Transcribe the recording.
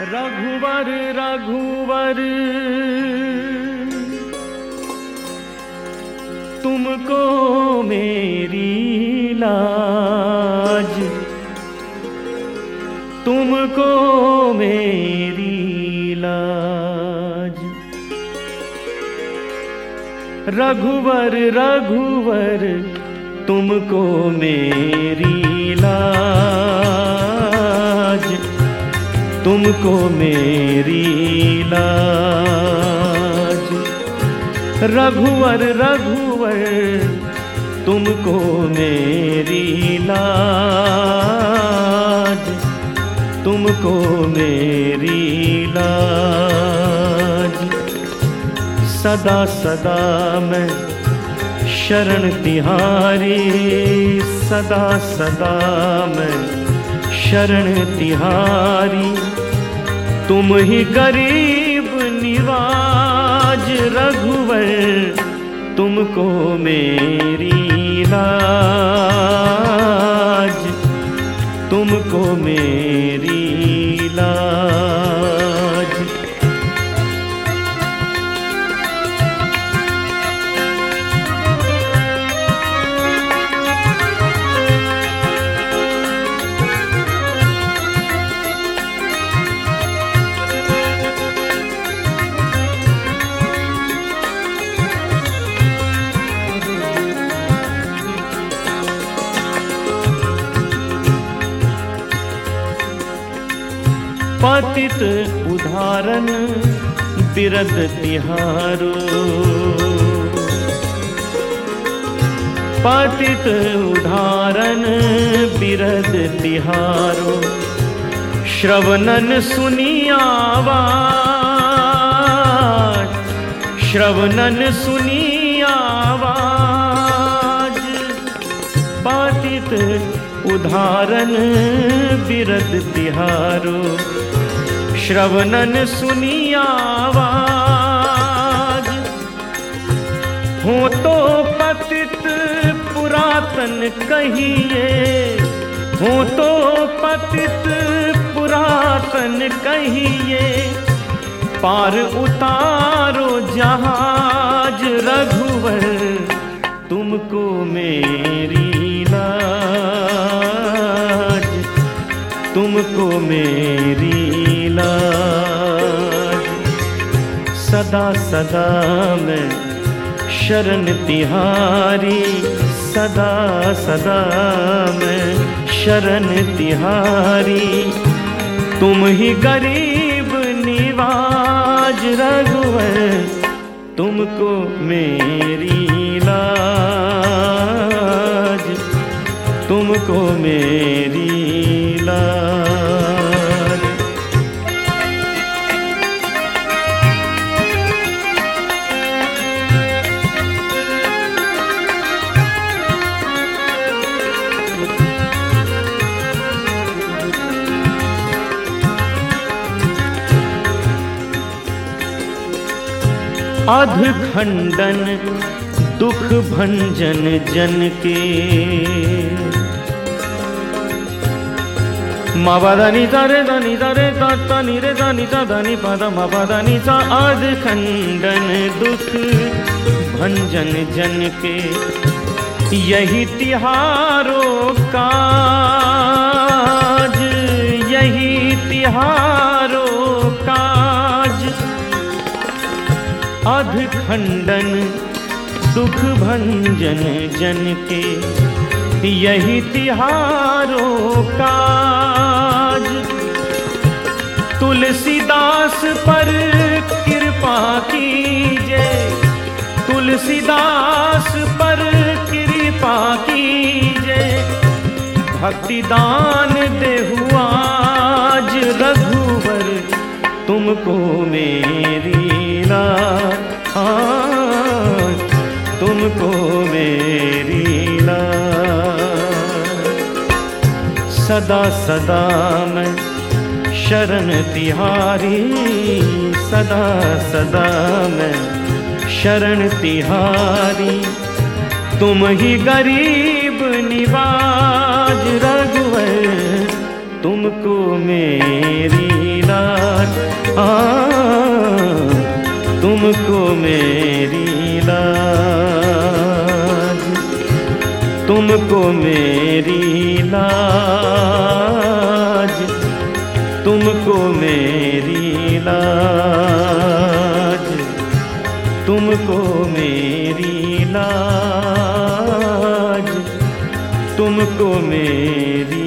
रघुवर रघुवर। तुमको मेरी लाज तुमको मेरी लाज। रघुवर रघुवर तुमको मेरी लाज। तुमको मेरी लाज। रघुवर रघुवर, तुमको मेरी लाज। तुमको मेरी लाज। सदा सदा मैं शरण तिहारी, सदा सदा मैं शरण तिहारी। तुम ही गरीब निवाज रघुवर तुमको मेरी लाज तुमको मेरी पतित उदाहरण बिरद तिहारो। पतित उदाहरण बिरद तिहारो। श्रवणन सुनियावाज श्रवणन सुनियावाज पतित उदाहरण बिरद तिहारो, श्रवणन सुनियावाज हो तो पतित पुरातन कहिए, हो तो पतित पुरातन कहिए, पार उतारो जहाज़ रघुवर, तुमको मेरी मेरी लाज। सदा सदा मैं शरण तिहारी, सदा सदा मैं शरण तिहारी। तुम ही गरीब निवाज रघुवर, तुमको मेरी लाज। तुमको मेरी लाज। अध खंडन दुख भंजन जन के मवदनी तरे दनी तरे तनी रे दनी तनी पद मवदनी सा अध खंडन दुख भंजन जन के यही तिहारों काज अध खंडन दुख भंजन जन के यही तिहारों काज तुलसीदास पर कृपा कीजे, तुलसीदास पर कृपा कीजे। भक्ति दान देहुआज रघुवर तुमको मेरी तुमको मेरी लाज सदा सदा मैं शरण तिहारी, सदा सदा मैं शरण तिहारी। तुम ही गरीब निवाज रघुवर, तुमको मेरी लाज। हाँ तुमको मेरी तुमको मेरी लाज तुमको मेरी लाज तुमको मेरी लाज तुमको मेरी